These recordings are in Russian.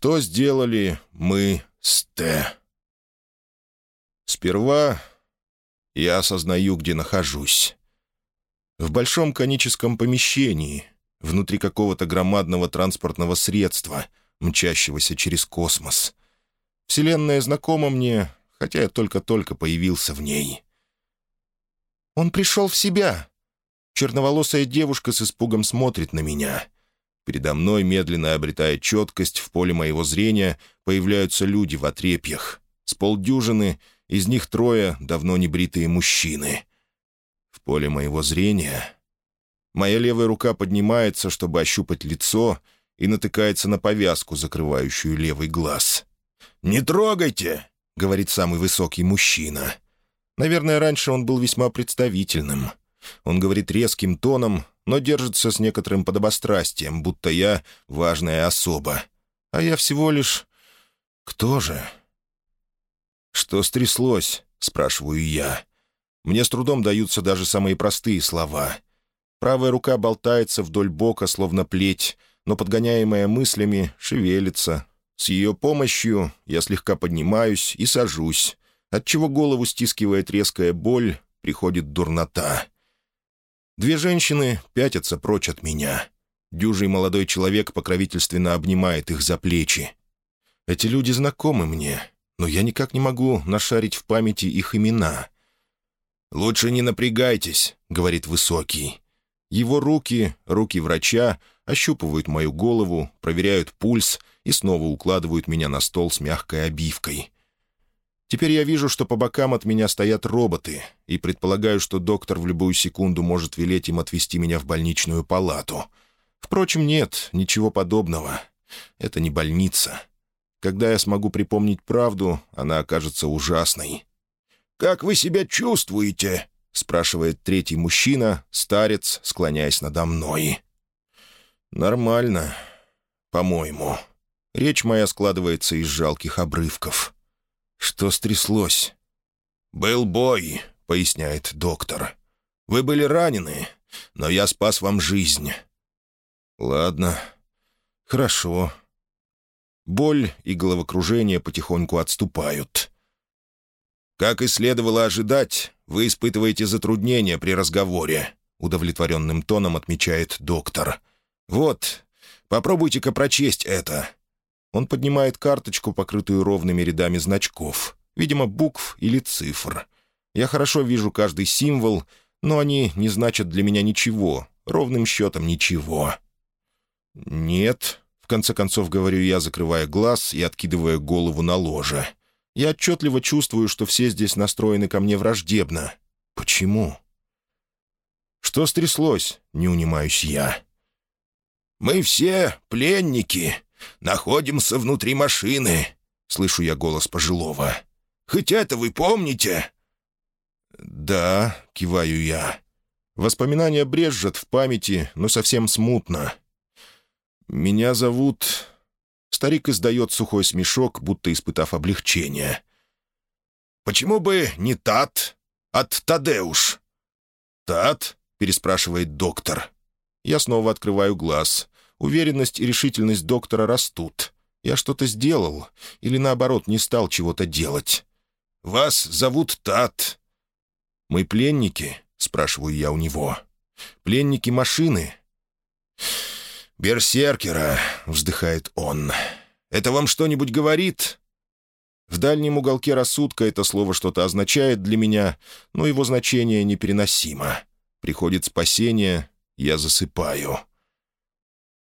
Что сделали мы с Т? Сперва я осознаю, где нахожусь. В большом коническом помещении, внутри какого-то громадного транспортного средства, мчащегося через космос. Вселенная знакома мне, хотя я только-только появился в ней. «Он пришел в себя!» Черноволосая девушка с испугом смотрит на меня. Передо мной, медленно обретая четкость, в поле моего зрения появляются люди в отрепьях. С полдюжины, из них трое давно небритые мужчины. В поле моего зрения... Моя левая рука поднимается, чтобы ощупать лицо, и натыкается на повязку, закрывающую левый глаз. «Не трогайте!» — говорит самый высокий мужчина. Наверное, раньше он был весьма представительным. Он говорит резким тоном, но держится с некоторым подобострастием, будто я важная особа. А я всего лишь... Кто же? «Что стряслось?» — спрашиваю я. Мне с трудом даются даже самые простые слова. Правая рука болтается вдоль бока, словно плеть, но, подгоняемая мыслями, шевелится. С ее помощью я слегка поднимаюсь и сажусь, отчего голову стискивает резкая боль, приходит дурнота. Две женщины пятятся прочь от меня. Дюжий молодой человек покровительственно обнимает их за плечи. Эти люди знакомы мне, но я никак не могу нашарить в памяти их имена. «Лучше не напрягайтесь», — говорит Высокий. Его руки, руки врача, ощупывают мою голову, проверяют пульс и снова укладывают меня на стол с мягкой обивкой. Теперь я вижу, что по бокам от меня стоят роботы, и предполагаю, что доктор в любую секунду может велеть им отвезти меня в больничную палату. Впрочем, нет, ничего подобного. Это не больница. Когда я смогу припомнить правду, она окажется ужасной. «Как вы себя чувствуете?» — спрашивает третий мужчина, старец, склоняясь надо мной. «Нормально, по-моему. Речь моя складывается из жалких обрывков». «Что стряслось?» «Был бой», — поясняет доктор. «Вы были ранены, но я спас вам жизнь». «Ладно. Хорошо». Боль и головокружение потихоньку отступают. «Как и следовало ожидать, вы испытываете затруднения при разговоре», — удовлетворенным тоном отмечает доктор. «Вот, попробуйте-ка прочесть это. Он поднимает карточку, покрытую ровными рядами значков, видимо, букв или цифр. Я хорошо вижу каждый символ, но они не значат для меня ничего, ровным счетом ничего. «Нет», — в конце концов говорю я, закрывая глаз и откидывая голову на ложе. «Я отчетливо чувствую, что все здесь настроены ко мне враждебно. Почему?» «Что стряслось?» — не унимаюсь я. «Мы все пленники», «Находимся внутри машины», — слышу я голос пожилого. «Хоть это вы помните?» «Да», — киваю я. Воспоминания брежжат в памяти, но совсем смутно. «Меня зовут...» Старик издает сухой смешок, будто испытав облегчение. «Почему бы не Тат, от Тадеуш?» «Тат?» — переспрашивает доктор. Я снова открываю глаз. Уверенность и решительность доктора растут. Я что-то сделал или, наоборот, не стал чего-то делать. «Вас зовут Тат». «Мы пленники?» — спрашиваю я у него. «Пленники машины?» «Берсеркера», — вздыхает он. «Это вам что-нибудь говорит?» В дальнем уголке рассудка это слово что-то означает для меня, но его значение непереносимо. Приходит спасение, я засыпаю.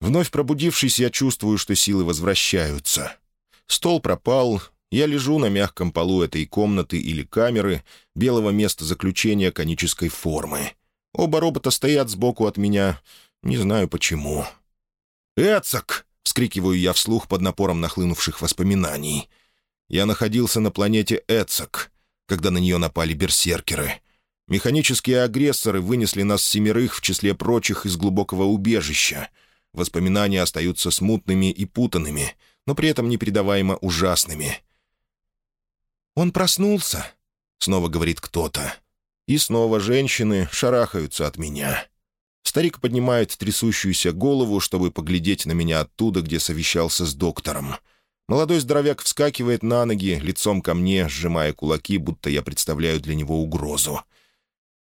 Вновь пробудившись, я чувствую, что силы возвращаются. Стол пропал, я лежу на мягком полу этой комнаты или камеры, белого места заключения конической формы. Оба робота стоят сбоку от меня, не знаю почему. «Эцак!» — вскрикиваю я вслух под напором нахлынувших воспоминаний. Я находился на планете Эцак, когда на нее напали берсеркеры. Механические агрессоры вынесли нас семерых в числе прочих из глубокого убежища — Воспоминания остаются смутными и путанными, но при этом непередаваемо ужасными. «Он проснулся», — снова говорит кто-то. И снова женщины шарахаются от меня. Старик поднимает трясущуюся голову, чтобы поглядеть на меня оттуда, где совещался с доктором. Молодой здоровяк вскакивает на ноги, лицом ко мне, сжимая кулаки, будто я представляю для него угрозу.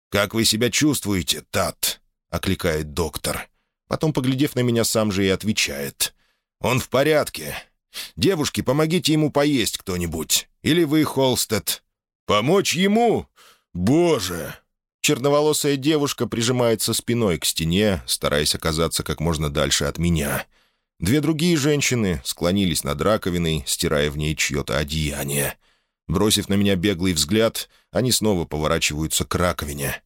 «Как вы себя чувствуете, Тат?» — окликает доктор. Потом, поглядев на меня, сам же и отвечает. «Он в порядке. Девушки, помогите ему поесть кто-нибудь. Или вы, Холстед?» «Помочь ему? Боже!» Черноволосая девушка прижимается спиной к стене, стараясь оказаться как можно дальше от меня. Две другие женщины склонились над раковиной, стирая в ней чье-то одеяние. Бросив на меня беглый взгляд, они снова поворачиваются к раковине.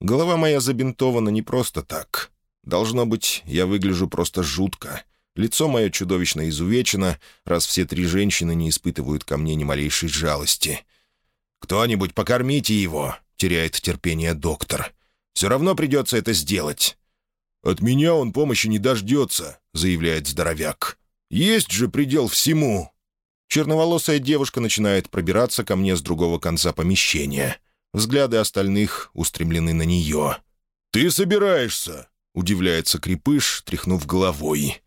Голова моя забинтована не просто так. Должно быть, я выгляжу просто жутко. Лицо мое чудовищно изувечено, раз все три женщины не испытывают ко мне ни малейшей жалости. «Кто-нибудь покормите его!» — теряет терпение доктор. «Все равно придется это сделать. «От меня он помощи не дождется», — заявляет здоровяк. «Есть же предел всему!» Черноволосая девушка начинает пробираться ко мне с другого конца помещения. Взгляды остальных устремлены на нее. «Ты собираешься?» — удивляется Крепыш, тряхнув головой.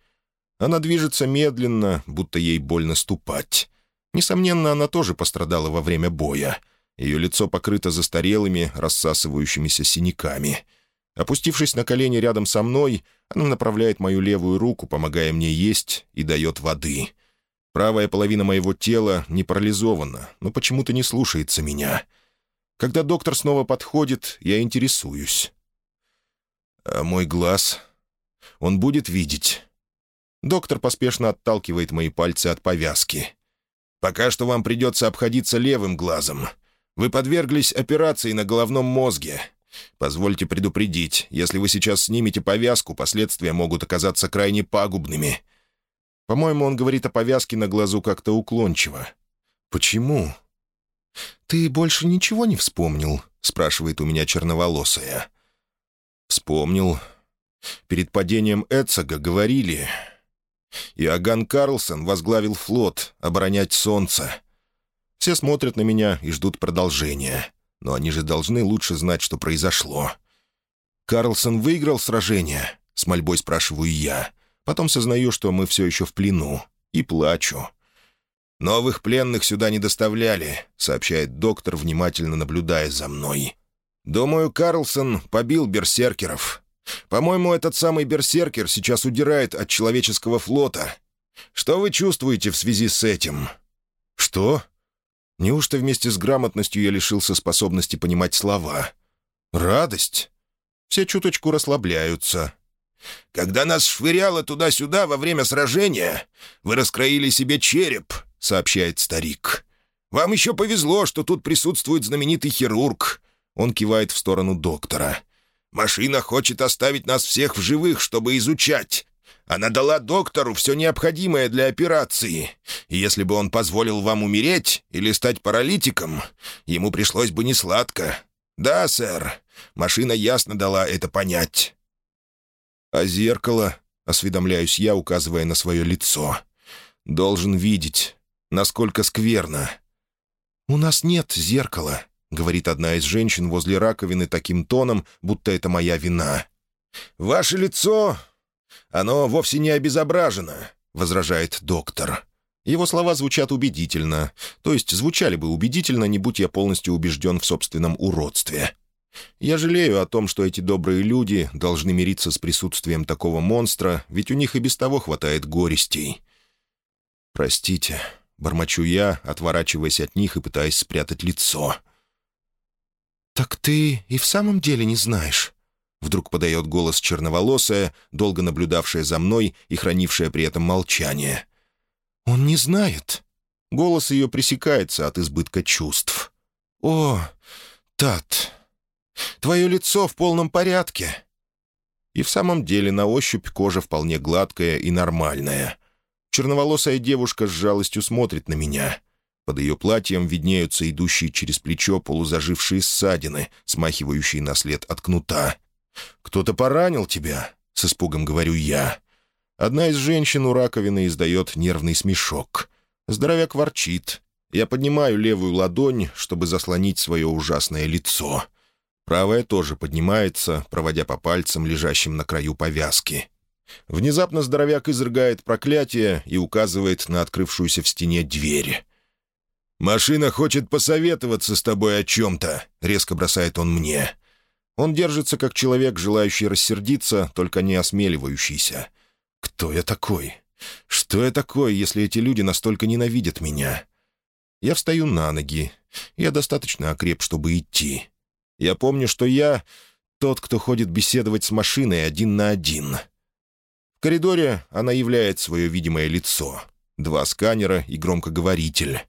Она движется медленно, будто ей больно ступать. Несомненно, она тоже пострадала во время боя. Ее лицо покрыто застарелыми, рассасывающимися синяками — Опустившись на колени рядом со мной, она направляет мою левую руку, помогая мне есть, и дает воды. Правая половина моего тела не парализована, но почему-то не слушается меня. Когда доктор снова подходит, я интересуюсь. «А мой глаз? Он будет видеть?» Доктор поспешно отталкивает мои пальцы от повязки. «Пока что вам придется обходиться левым глазом. Вы подверглись операции на головном мозге. Позвольте предупредить, если вы сейчас снимете повязку, последствия могут оказаться крайне пагубными. По-моему, он говорит о повязке на глазу как-то уклончиво. Почему? «Ты больше ничего не вспомнил?» — спрашивает у меня черноволосая. «Вспомнил. Перед падением Эцога говорили. Иоганн Карлсон возглавил флот оборонять солнце. Все смотрят на меня и ждут продолжения но они же должны лучше знать, что произошло. «Карлсон выиграл сражение?» — с мольбой спрашиваю я. Потом сознаю, что мы все еще в плену, и плачу. «Новых пленных сюда не доставляли», — сообщает доктор, внимательно наблюдая за мной. «Думаю, Карлсон побил берсеркеров. По-моему, этот самый берсеркер сейчас удирает от человеческого флота. Что вы чувствуете в связи с этим?» «Что?» Неужто вместе с грамотностью я лишился способности понимать слова? Радость? Все чуточку расслабляются. «Когда нас швыряло туда-сюда во время сражения, вы раскроили себе череп», — сообщает старик. «Вам еще повезло, что тут присутствует знаменитый хирург». Он кивает в сторону доктора. «Машина хочет оставить нас всех в живых, чтобы изучать. Она дала доктору все необходимое для операции. И если бы он позволил вам умереть или стать паралитиком, ему пришлось бы несладко. Да, сэр, машина ясно дала это понять». «А зеркало?» — осведомляюсь я, указывая на свое лицо. «Должен видеть, насколько скверно». «У нас нет зеркала», — говорит одна из женщин возле раковины таким тоном, будто это моя вина. «Ваше лицо «Оно вовсе не обезображено», — возражает доктор. Его слова звучат убедительно, то есть звучали бы убедительно, не будь я полностью убежден в собственном уродстве. Я жалею о том, что эти добрые люди должны мириться с присутствием такого монстра, ведь у них и без того хватает горестей. «Простите», — бормочу я, отворачиваясь от них и пытаясь спрятать лицо. «Так ты и в самом деле не знаешь?» Вдруг подает голос черноволосая, долго наблюдавшая за мной и хранившая при этом молчание. «Он не знает». Голос ее пресекается от избытка чувств. «О, Тат, твое лицо в полном порядке». И в самом деле на ощупь кожа вполне гладкая и нормальная. Черноволосая девушка с жалостью смотрит на меня. Под ее платьем виднеются идущие через плечо полузажившие ссадины, смахивающие на след от кнута. «Кто-то поранил тебя?» — с испугом говорю я. Одна из женщин у раковины издает нервный смешок. Здоровяк ворчит. Я поднимаю левую ладонь, чтобы заслонить свое ужасное лицо. Правая тоже поднимается, проводя по пальцам, лежащим на краю повязки. Внезапно здоровяк изрыгает проклятие и указывает на открывшуюся в стене дверь. «Машина хочет посоветоваться с тобой о чем-то», — резко бросает он мне. Он держится как человек, желающий рассердиться, только не осмеливающийся. «Кто я такой? Что я такой, если эти люди настолько ненавидят меня?» Я встаю на ноги. Я достаточно окреп, чтобы идти. Я помню, что я тот, кто ходит беседовать с машиной один на один. В коридоре она являет свое видимое лицо. Два сканера и громкоговоритель.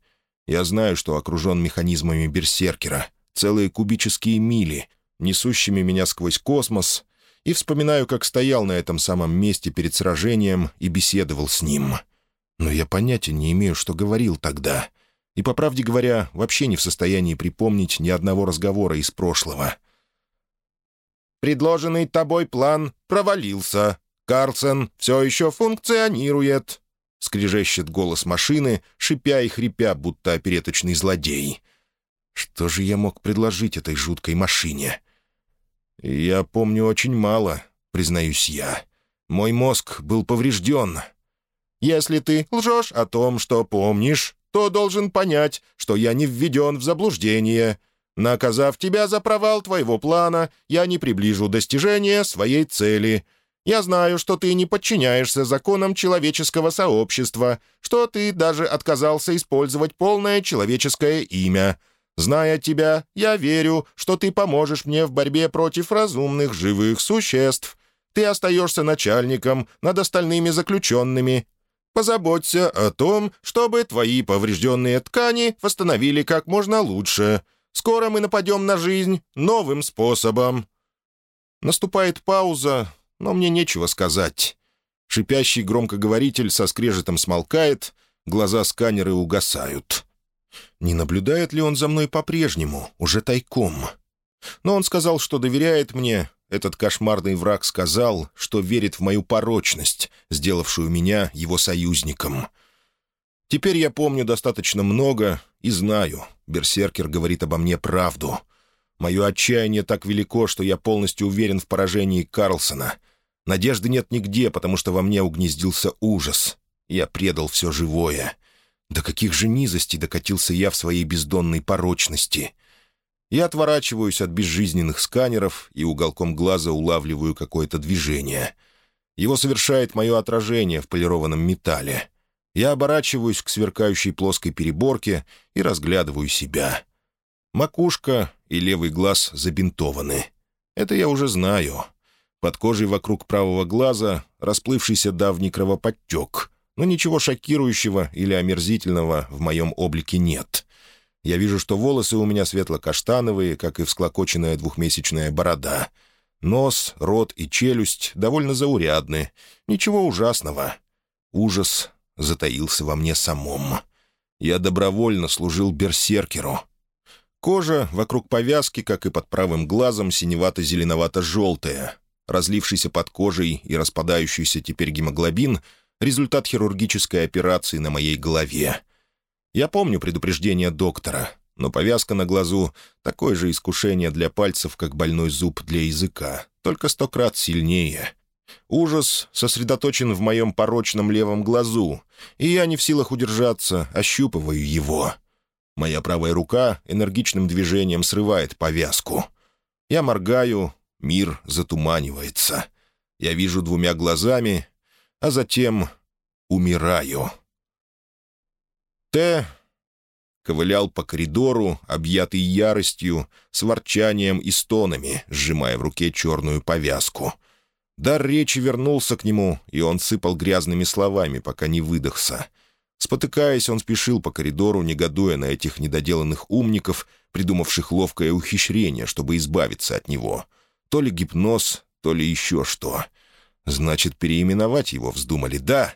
Я знаю, что окружен механизмами берсеркера, целые кубические мили, несущими меня сквозь космос, и вспоминаю, как стоял на этом самом месте перед сражением и беседовал с ним. Но я понятия не имею, что говорил тогда. И, по правде говоря, вообще не в состоянии припомнить ни одного разговора из прошлого. «Предложенный тобой план провалился. Карлсон все еще функционирует», — скрежещет голос машины, шипя и хрипя, будто опереточный злодей. «Что же я мог предложить этой жуткой машине?» «Я помню очень мало», — признаюсь я. «Мой мозг был поврежден». «Если ты лжешь о том, что помнишь, то должен понять, что я не введен в заблуждение. Наказав тебя за провал твоего плана, я не приближу достижения своей цели. Я знаю, что ты не подчиняешься законам человеческого сообщества, что ты даже отказался использовать полное человеческое имя. Зная тебя, я верю, что ты поможешь мне в борьбе против разумных живых существ. Ты остаешься начальником над остальными заключенными, Позаботься о том, чтобы твои поврежденные ткани восстановили как можно лучше. Скоро мы нападем на жизнь новым способом». Наступает пауза, но мне нечего сказать. Шипящий громкоговоритель со скрежетом смолкает, глаза сканеры угасают. Не наблюдает ли он за мной по-прежнему, уже тайком? Но он сказал, что доверяет мне, этот кошмарный враг сказал, что верит в мою порочность, сделавшую меня его союзником. Теперь я помню достаточно много и знаю, Берсеркер говорит обо мне правду. Мое отчаяние так велико, что я полностью уверен в поражении Карлсона. Надежды нет нигде, потому что во мне угнездился ужас. Я предал все живое. До каких же низостей докатился я в своей бездонной порочности. Я отворачиваюсь от безжизненных сканеров и уголком глаза улавливаю какое-то движение. Его совершает мое отражение в полированном металле. Я оборачиваюсь к сверкающей плоской переборке и разглядываю себя. Макушка и левый глаз забинтованы. Это я уже знаю. Под кожей вокруг правого глаза расплывшийся давний кровоподтек, но ничего шокирующего или омерзительного в моем облике нет. Я вижу, что волосы у меня светло-каштановые, как и всклокоченная двухмесячная борода. Нос, рот и челюсть довольно заурядны. Ничего ужасного. Ужас затаился во мне самом. Я добровольно служил берсеркеру. Кожа вокруг повязки, как и под правым глазом, синевато-зеленовато-желтая. Разлившийся под кожей и распадающийся теперь гемоглобин — результат хирургической операции на моей голове — я помню предупреждение доктора, но повязка на глазу — такое же искушение для пальцев, как больной зуб для языка, только сто крат сильнее. Ужас сосредоточен в моем порочном левом глазу, и я не в силах удержаться, ощупываю его. Моя правая рука энергичным движением срывает повязку. Я моргаю, мир затуманивается. Я вижу двумя глазами, а затем умираю». Т. ковылял по коридору, объятый яростью, с ворчанием и стонами, сжимая в руке черную повязку. Дар речи вернулся к нему, и он сыпал грязными словами, пока не выдохся. Спотыкаясь, он спешил по коридору, негодуя на этих недоделанных умников, придумавших ловкое ухищрение, чтобы избавиться от него. То ли гипноз, то ли еще что. Значит, переименовать его вздумали, да?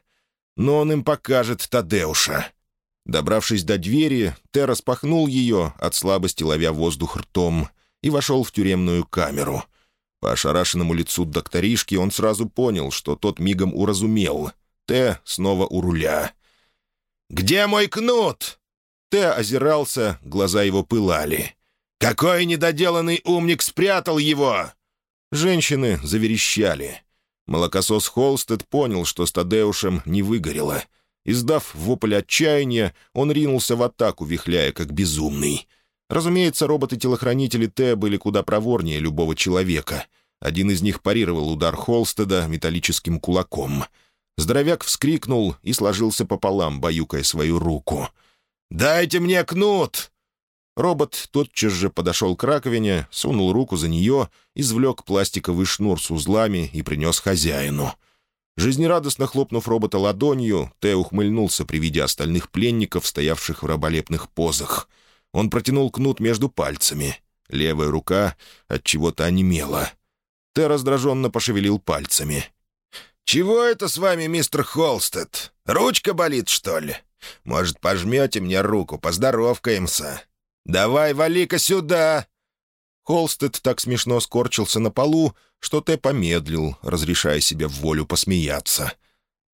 Но он им покажет Тадеуша. Добравшись до двери, Т распахнул ее, от слабости ловя воздух ртом, и вошел в тюремную камеру. По ошарашенному лицу докторишки он сразу понял, что тот мигом уразумел. Т снова у руля. «Где мой кнут?» Т озирался, глаза его пылали. «Какой недоделанный умник спрятал его?» Женщины заверещали. Молокосос Холстед понял, что с Тадеушем не выгорело. Издав вопль отчаяния, он ринулся в атаку, вихляя как безумный. Разумеется, роботы-телохранители Т были куда проворнее любого человека. Один из них парировал удар Холстеда металлическим кулаком. Здоровяк вскрикнул и сложился пополам, баюкая свою руку. «Дайте мне кнут!» Робот тотчас же подошел к раковине, сунул руку за нее, извлек пластиковый шнур с узлами и принес хозяину. Жизнерадостно хлопнув робота ладонью, Т ухмыльнулся при виде остальных пленников, стоявших в раболепных позах. Он протянул кнут между пальцами. Левая рука от чего-то онемела. Т раздраженно пошевелил пальцами. «Чего это с вами, мистер Холстед? Ручка болит, что ли? Может, пожмете мне руку, поздоровкаемся?» «Давай, вали-ка сюда!» Холстед так смешно скорчился на полу, что Т помедлил, разрешая себе в волю посмеяться.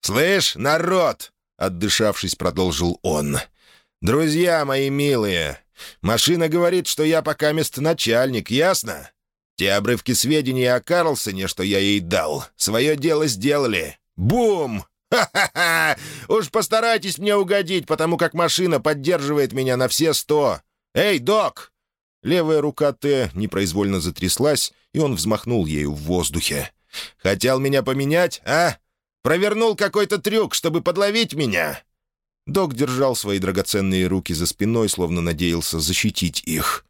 «Слышь, народ!» — отдышавшись, продолжил он. «Друзья мои милые, машина говорит, что я пока мест начальник, ясно? Те обрывки сведений о Карлсоне, что я ей дал, свое дело сделали. Бум! Ха-ха-ха! Уж постарайтесь мне угодить, потому как машина поддерживает меня на все сто. «Эй, док!» Левая рука Т непроизвольно затряслась, и он взмахнул ею в воздухе. «Хотел меня поменять, а? Провернул какой-то трюк, чтобы подловить меня?» Док держал свои драгоценные руки за спиной, словно надеялся защитить их.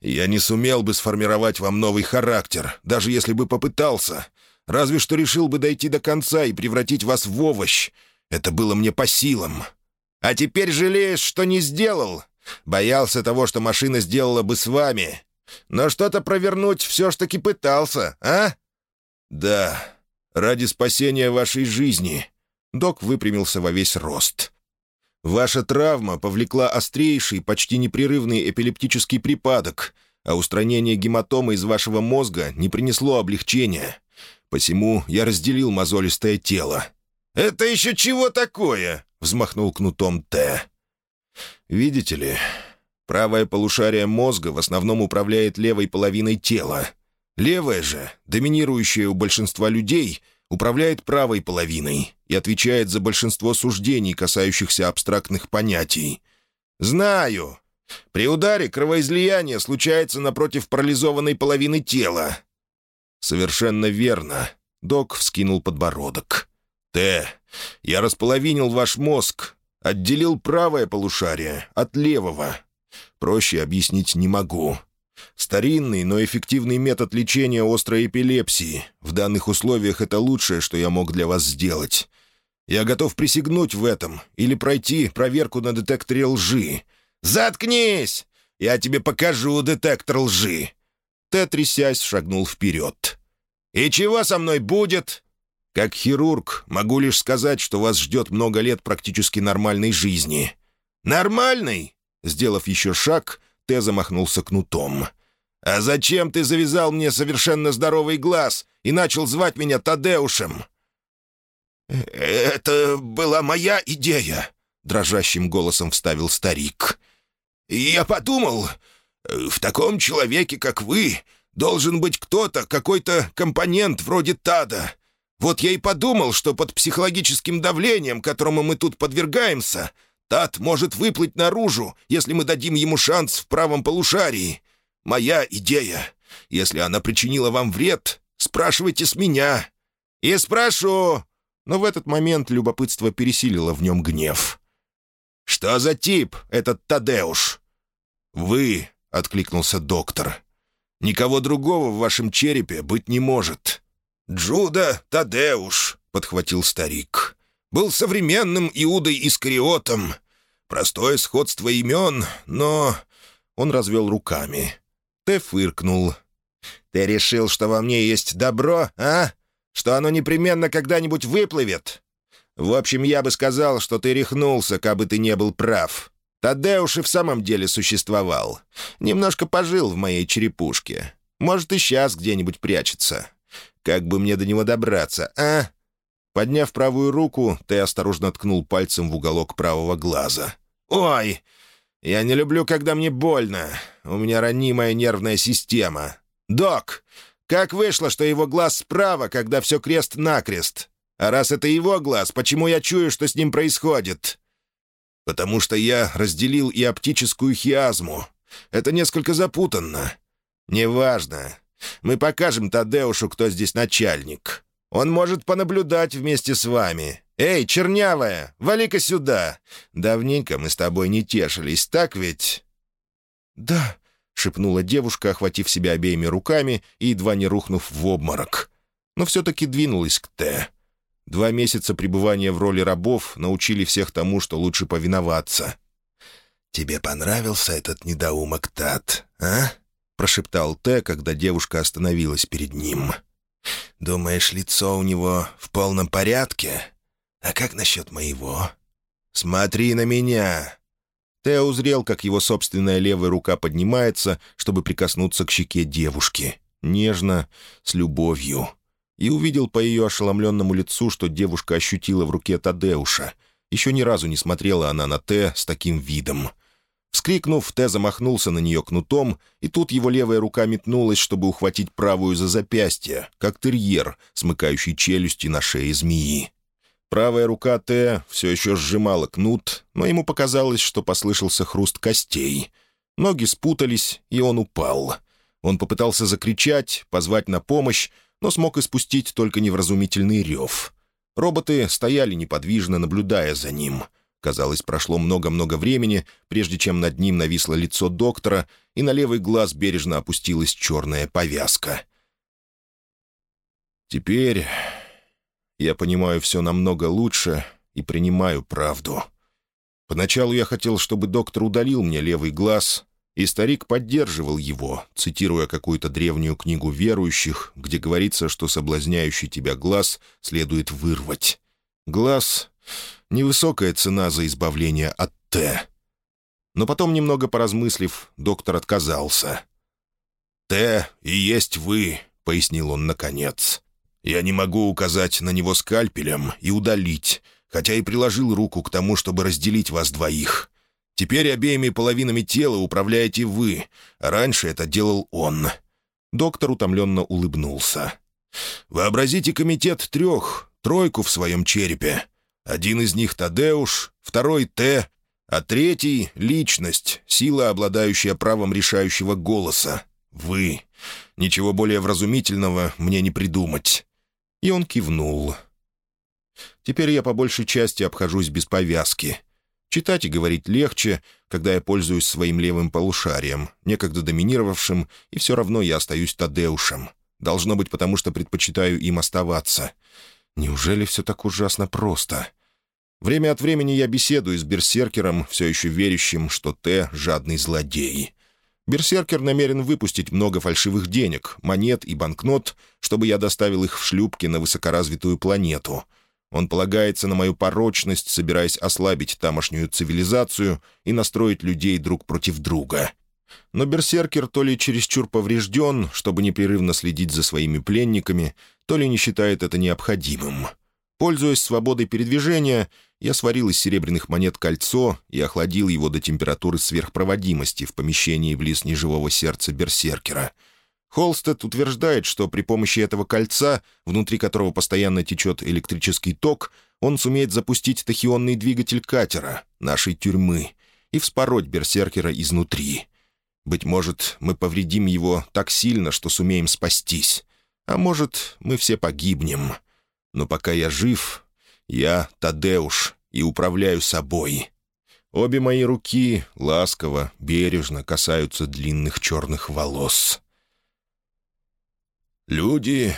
«Я не сумел бы сформировать вам новый характер, даже если бы попытался. Разве что решил бы дойти до конца и превратить вас в овощ. Это было мне по силам. А теперь жалеешь, что не сделал? Боялся того, что машина сделала бы с вами. Но что-то провернуть все ж таки пытался, а?» «Да, ради спасения вашей жизни». Док выпрямился во весь рост. «Ваша травма повлекла острейший, почти непрерывный эпилептический припадок, а устранение гематомы из вашего мозга не принесло облегчения. Посему я разделил мозолистое тело». «Это еще чего такое?» — взмахнул кнутом Т. Видите ли, правое полушарие мозга в основном управляет левой половиной тела. Левое же, доминирующее у большинства людей, управляет правой половиной и отвечает за большинство суждений, касающихся абстрактных понятий. «Знаю. При ударе кровоизлияние случается напротив парализованной половины тела». «Совершенно верно», — док вскинул подбородок. «Т, я располовинил ваш мозг, Отделил правое полушарие от левого. Проще объяснить не могу. Старинный, но эффективный метод лечения острой эпилепсии. В данных условиях это лучшее, что я мог для вас сделать. Я готов присягнуть в этом или пройти проверку на детекторе лжи. «Заткнись! Я тебе покажу детектор лжи!» Т, трясясь, шагнул вперед. «И чего со мной будет?» Как хирург могу лишь сказать, что вас ждет много лет практически нормальной жизни». «Нормальной?» Сделав еще шаг, Т замахнулся кнутом. «А зачем ты завязал мне совершенно здоровый глаз и начал звать меня Тадеушем?» «Это была моя идея», — дрожащим голосом вставил старик. «Я подумал, в таком человеке, как вы, должен быть кто-то, какой-то компонент вроде Тада. Вот я и подумал, что под психологическим давлением, которому мы тут подвергаемся, Тат может выплыть наружу, если мы дадим ему шанс в правом полушарии. Моя идея. Если она причинила вам вред, спрашивайте с меня. И спрошу. Но в этот момент любопытство пересилило в нем гнев. «Что за тип этот Тадеуш?» «Вы», — откликнулся доктор. «Никого другого в вашем черепе быть не может. «Джуда Тадеуш», — подхватил старик, — «был современным Иудой Искариотом. Простое сходство имен, но...» Он развел руками. Те фыркнул. «Ты решил, что во мне есть добро, а? Что оно непременно когда-нибудь выплывет? В общем, я бы сказал, что ты рехнулся, кабы ты не был прав. Тадеуш и в самом деле существовал. Немножко пожил в моей черепушке. Может, и сейчас где-нибудь прячется. Как бы мне до него добраться, а?» Подняв правую руку, ты осторожно ткнул пальцем в уголок правого глаза. «Ой! Я не люблю, когда мне больно. У меня ранимая нервная система. Док, Как вышло, что его глаз справа, когда все крест-накрест? А раз это его глаз, почему я чую, что с ним происходит?» «Потому что я разделил и оптическую хиазму. Это несколько запутанно». «Неважно. Мы покажем Тадеушу, кто здесь начальник. Он может понаблюдать вместе с вами. Эй, чернявая, вали-ка сюда. Давненько мы с тобой не тешились, так ведь?» «Да», — шепнула девушка, охватив себя обеими руками и едва не рухнув в обморок. Но все-таки двинулась к Т. Два месяца пребывания в роли рабов научили всех тому, что лучше повиноваться. «Тебе понравился этот недоумок, Тат, а?» — прошептал Т, когда девушка остановилась перед ним. «Думаешь, лицо у него в полном порядке? А как насчет моего? Смотри на меня!» Тео узрел, как его собственная левая рука поднимается, чтобы прикоснуться к щеке девушки. Нежно, с любовью. И увидел по ее ошеломленному лицу, что девушка ощутила в руке Тадеуша. Еще ни разу не смотрела она на Те с таким видом. Вскрикнув, Те замахнулся на нее кнутом, и тут его левая рука метнулась, чтобы ухватить правую за запястье, как терьер, смыкающий челюсти на шее змеи. Правая рука Т все еще сжимала кнут, но ему показалось, что послышался хруст костей. Ноги спутались, и он упал. Он попытался закричать, позвать на помощь, но смог испустить только невразумительный рев. Роботы стояли неподвижно, наблюдая за ним. Казалось, прошло много-много времени, прежде чем над ним нависло лицо доктора, и на левый глаз бережно опустилась черная повязка. Теперь я понимаю все намного лучше и принимаю правду. Поначалу я хотел, чтобы доктор удалил мне левый глаз, и старик поддерживал его, цитируя какую-то древнюю книгу верующих, где говорится, что соблазняющий тебя глаз следует вырвать. Глаз — невысокая цена за избавление от Т. Но потом, немного поразмыслив, доктор отказался. «Т и есть вы», — пояснил он наконец. Я не могу указать на него скальпелем и удалить, хотя и приложил руку к тому, чтобы разделить вас двоих. Теперь обеими половинами тела управляете вы, а раньше это делал он». Доктор утомленно улыбнулся. «Вообразите комитет трех, тройку в своем черепе. Один из них — Тадеуш, второй — Т, а третий — личность, сила, обладающая правом решающего голоса. Вы. Ничего более вразумительного мне не придумать. И он кивнул. «Теперь я по большей части обхожусь без повязки. Читать и говорить легче, когда я пользуюсь своим левым полушарием, некогда доминировавшим, и все равно я остаюсь Тадеушем. Должно быть, потому что предпочитаю им оставаться. Неужели все так ужасно просто?» Время от времени я беседую с берсеркером, все еще верящим, что Т — жадный злодей. Берсеркер намерен выпустить много фальшивых денег, монет и банкнот, чтобы я доставил их в шлюпки на высокоразвитую планету. Он полагается на мою порочность, собираясь ослабить тамошнюю цивилизацию и настроить людей друг против друга. Но Берсеркер то ли чересчур поврежден, чтобы непрерывно следить за своими пленниками, то ли не считает это необходимым. Пользуясь свободой передвижения, я сварил из серебряных монет кольцо и охладил его до температуры сверхпроводимости в помещении близ неживого сердца берсеркера. Холстед утверждает, что при помощи этого кольца, внутри которого постоянно течет электрический ток, он сумеет запустить тахионный двигатель катера, нашей тюрьмы, и вспороть берсеркера изнутри. Быть может, мы повредим его так сильно, что сумеем спастись. А может, мы все погибнем. Но пока я жив, я Тадеуш и управляю собой. Обе мои руки ласково, бережно касаются длинных черных волос. Люди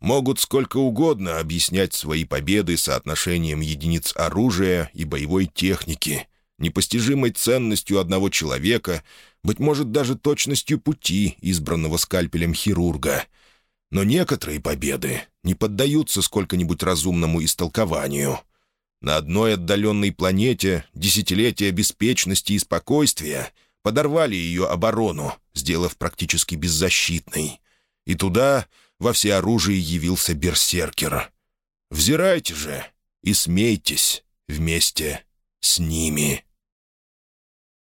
могут сколько угодно объяснять свои победы соотношением единиц оружия и боевой техники, непостижимой ценностью одного человека, быть может, даже точностью пути, избранного скальпелем хирурга — но некоторые победы не поддаются сколько-нибудь разумному истолкованию. На одной отдаленной планете десятилетия беспечности и спокойствия подорвали ее оборону, сделав практически беззащитной. И туда во всеоружии явился берсеркер. Взирайте же и смейтесь вместе с ними».